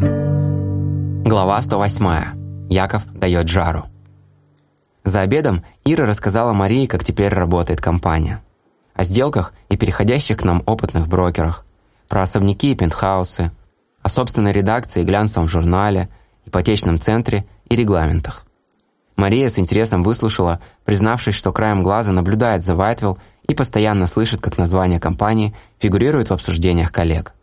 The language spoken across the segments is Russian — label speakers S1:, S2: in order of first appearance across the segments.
S1: Глава 108. Яков дает жару. За обедом Ира рассказала Марии, как теперь работает компания. О сделках и переходящих к нам опытных брокерах, про особняки и пентхаусы, о собственной редакции и глянцевом журнале, ипотечном центре и регламентах. Мария с интересом выслушала, признавшись, что краем глаза наблюдает за Вайтвилл и постоянно слышит, как название компании фигурирует в обсуждениях коллег.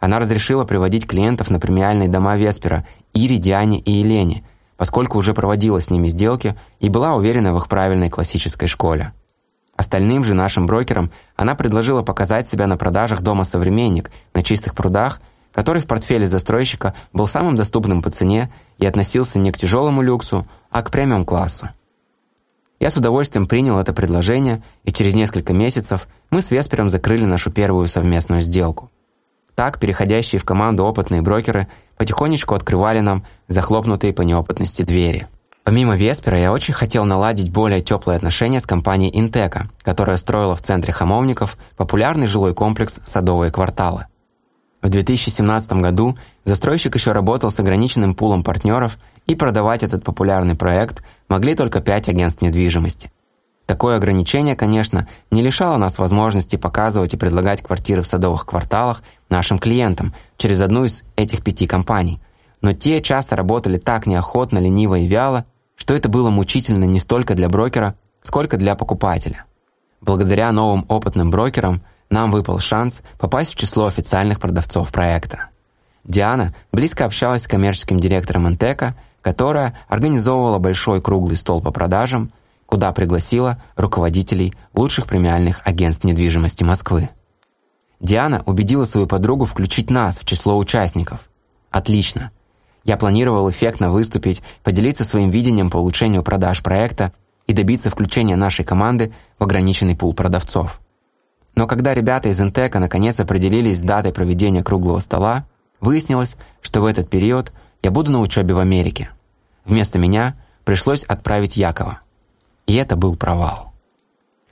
S1: Она разрешила приводить клиентов на премиальные дома Веспера Ире, Диане и Елене, поскольку уже проводила с ними сделки и была уверена в их правильной классической школе. Остальным же нашим брокерам она предложила показать себя на продажах дома «Современник» на чистых прудах, который в портфеле застройщика был самым доступным по цене и относился не к тяжелому люксу, а к премиум-классу. Я с удовольствием принял это предложение, и через несколько месяцев мы с Веспером закрыли нашу первую совместную сделку. Так, переходящие в команду опытные брокеры потихонечку открывали нам захлопнутые по неопытности двери. Помимо Веспера, я очень хотел наладить более теплые отношения с компанией Интека, которая строила в центре Хамовников популярный жилой комплекс «Садовые кварталы». В 2017 году застройщик еще работал с ограниченным пулом партнеров, и продавать этот популярный проект могли только пять агентств недвижимости. Такое ограничение, конечно, не лишало нас возможности показывать и предлагать квартиры в садовых кварталах нашим клиентам через одну из этих пяти компаний. Но те часто работали так неохотно, лениво и вяло, что это было мучительно не столько для брокера, сколько для покупателя. Благодаря новым опытным брокерам нам выпал шанс попасть в число официальных продавцов проекта. Диана близко общалась с коммерческим директором Интека, которая организовывала большой круглый стол по продажам, куда пригласила руководителей лучших премиальных агентств недвижимости Москвы. Диана убедила свою подругу включить нас в число участников. Отлично. Я планировал эффектно выступить, поделиться своим видением по улучшению продаж проекта и добиться включения нашей команды в ограниченный пул продавцов. Но когда ребята из Интека наконец определились с датой проведения круглого стола, выяснилось, что в этот период я буду на учебе в Америке. Вместо меня пришлось отправить Якова. И это был провал.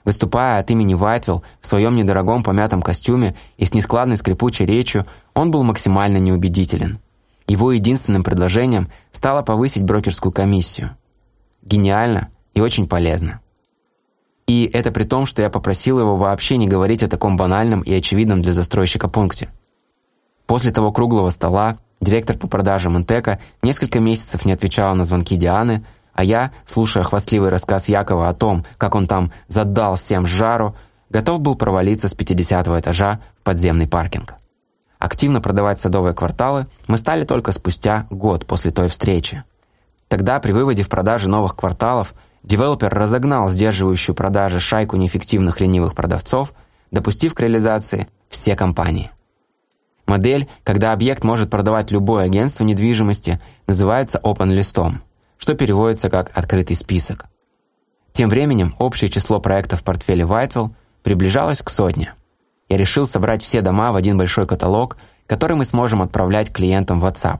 S1: Выступая от имени Вайтвилл в своем недорогом помятом костюме и с нескладной скрипучей речью, он был максимально неубедителен. Его единственным предложением стало повысить брокерскую комиссию. Гениально и очень полезно. И это при том, что я попросил его вообще не говорить о таком банальном и очевидном для застройщика пункте. После того круглого стола директор по продажам Интека несколько месяцев не отвечала на звонки Дианы, а я, слушая хвастливый рассказ Якова о том, как он там задал всем жару, готов был провалиться с 50 этажа в подземный паркинг. Активно продавать садовые кварталы мы стали только спустя год после той встречи. Тогда при выводе в продажи новых кварталов – Девелопер разогнал сдерживающую продажи шайку неэффективных ленивых продавцов, допустив к реализации все компании. Модель, когда объект может продавать любое агентство недвижимости, называется open-листом, что переводится как «открытый список». Тем временем общее число проектов в портфеле Whitewell приближалось к сотне. Я решил собрать все дома в один большой каталог, который мы сможем отправлять клиентам в WhatsApp.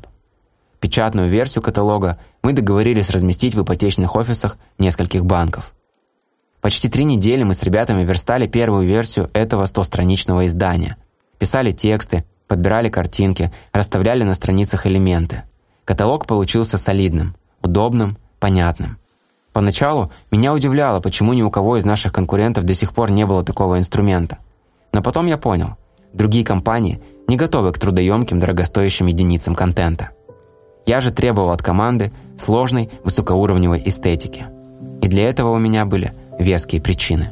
S1: Печатную версию каталога мы договорились разместить в ипотечных офисах нескольких банков. Почти три недели мы с ребятами верстали первую версию этого стостраничного издания. Писали тексты, подбирали картинки, расставляли на страницах элементы. Каталог получился солидным, удобным, понятным. Поначалу меня удивляло, почему ни у кого из наших конкурентов до сих пор не было такого инструмента. Но потом я понял, другие компании не готовы к трудоемким, дорогостоящим единицам контента. Я же требовал от команды сложной высокоуровневой эстетики. И для этого у меня были веские причины.